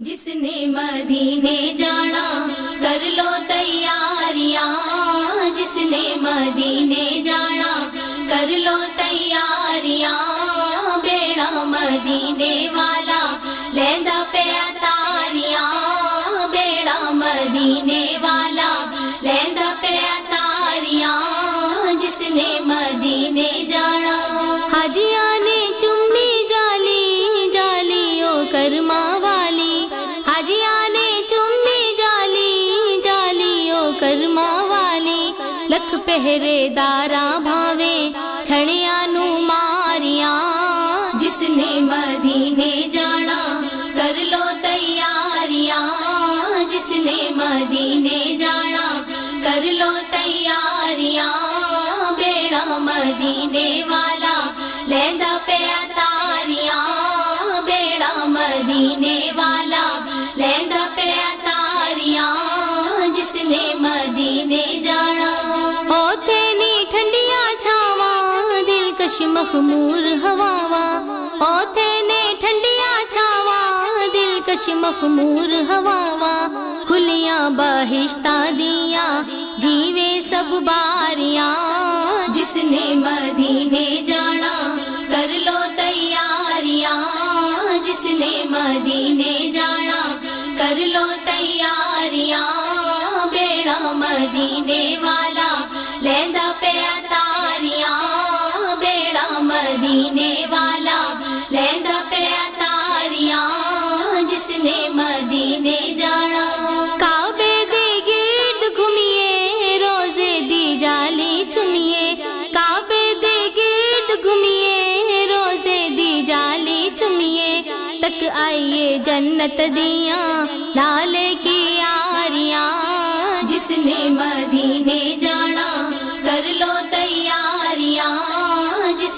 جس نے مدینے جانا کر لو تیاریاں۔ جس نے مدینے جانا کر لو تیاریاں۔ بیڑا مدینے والا لیندا پیا تاریاں بیڑا مدینے والا لکھ پہرے داراں بھاوے چھڑیاں نو ماریاں جس نے مدینے جانا کر لو تیاریاں جس نے مدینے جانا کر لو تیاریاں بیڑا مدینے والا لیندا پیا تاریاں دلکش مخمور ہواواں اوتھے نے ٹھنڈیاں چھاواں دلکش مخمور ہواواں کھلیاں بہشتہ دیاں، جیوے سب باریاں، جس نے مدینے جانا، کر لو تیاریاں، جس نے مدینے جانا، کر لو تیاریاں، بیڑا مدینے والا لیندا مدینے والا لیندا پیا تاریاں جس نے مدینے جانا۔ کعبے دے گرد گھمیے روزے دی جالی چمیے کعبے دے گرد گھمیے روزے دی جالی چمیے تک آئیے جنت دیاں لالے کی آریاں، جس نے مدینے جانا۔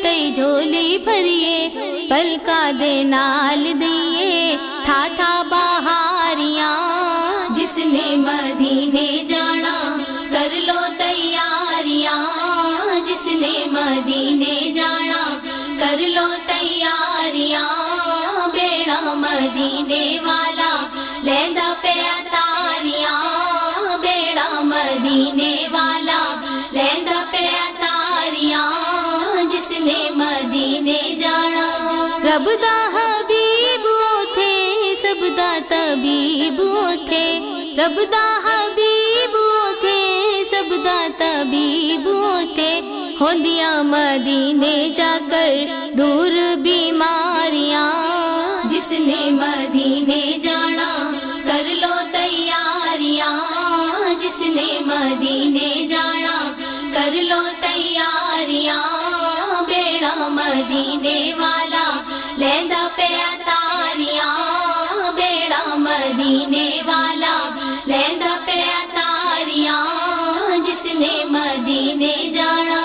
رحمت تے جولی بھریے پلکا دے نال دیے تھا تھا بہاریاں جس نے مدینے جانا کر لو تیاریاں جس نے مدینے جانا کر لو تیاریاں بیڑا مدینے والا لیندا پیا تاریاں مدینے جانا۔ رب دا حبیب اوتھے، سب دا طبیب اوتھے۔ رب دا حبیب اوتھے، سب دا طبیب اوتھے۔ ہوندیاں مدینے جا کر دور بیماریاں۔ جس نے مدینے جانا، کر لو تیاریاں۔ جس نے مدینے جانا، کر لو تیاریاں۔ مدینے والا لیندا پیا تاریاں بیڑا مدینے والا۔ لیندا پیا تاریاں جس نے مدینے جانا۔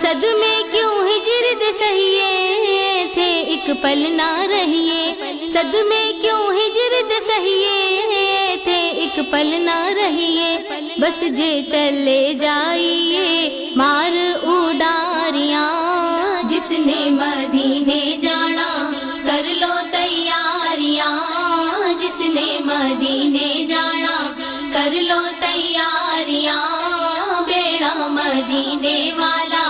صدمے کیوں ہجرت سہیے تھے؟ ایک پل نہ رہیے۔ صدمے کیوں ہجرت سہیے تھے؟ ایک پل نہ رہیے۔ بس جے چلے جائیے، مار اڈاریاں۔ کر لو تیاریاں بیڑا مدینے والا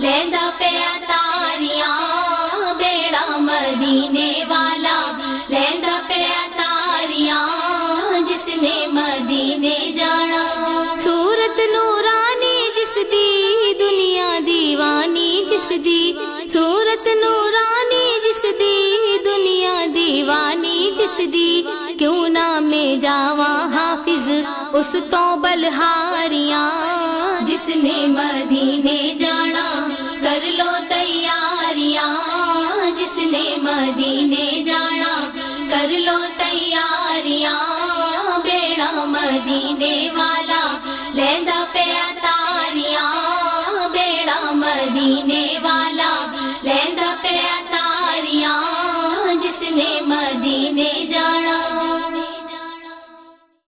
لیندا پیا تاریاں بیڑا مدینے والا لیندا پیا تاریاں جس نے مدینے جانا سورت نورانی جس دی دنیا دیوانی جس دیوانی جس دی کیوں نہ میں جاواں حافظ اس تو بلہاریاں جس نے مدینے جانا کر لو تیاریاں جس نے مدینے جانا کر لو تیاریاں بیڑا مدینے والا لیندا پیا تاریاں بیڑا مدینے والا لیندا پیا